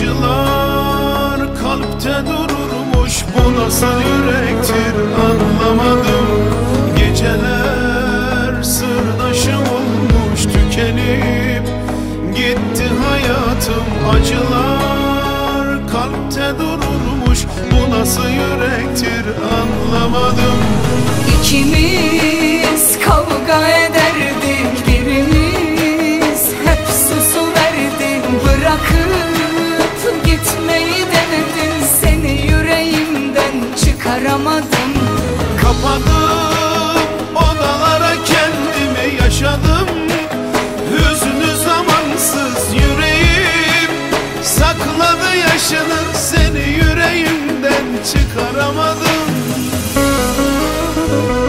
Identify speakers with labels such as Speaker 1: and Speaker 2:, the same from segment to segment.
Speaker 1: acılar kalpte dururmuş Bu nasıl yürektir anlamadım. Geceler sırdaşım olmuş tükenip Gitti hayatım. Acılar kalpte dururmuş Bu nasıl yürektir anlamadım.
Speaker 2: İkimiz
Speaker 1: Yaşını seni yüreğimden çıkaramadım.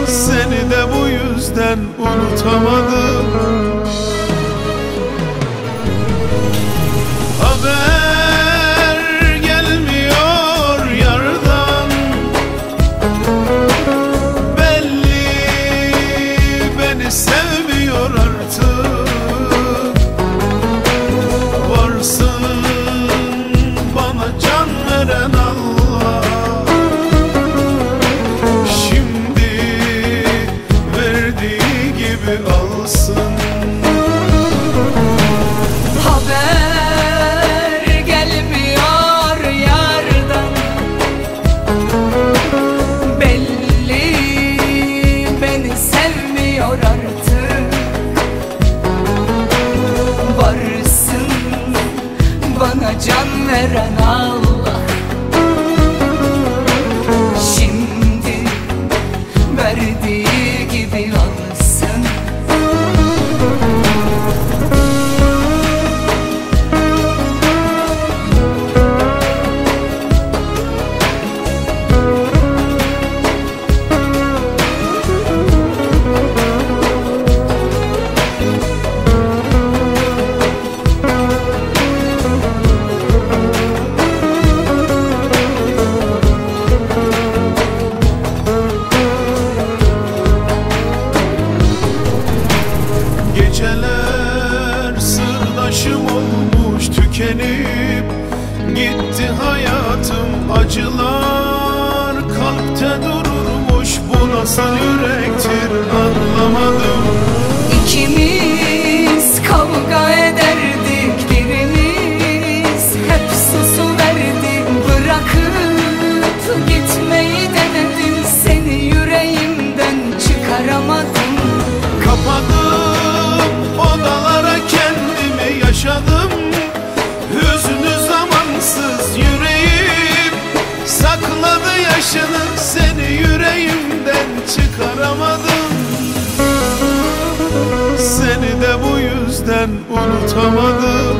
Speaker 1: Seni de bu yüzden unutamadım veren Allah Gitti hayatım acılar kalpte dururmuş. Bu nasıl yürektir anlamadım.
Speaker 2: İkimiz
Speaker 1: Yaşını seni yüreğimden çıkaramadım. Seni de bu yüzden unutamadım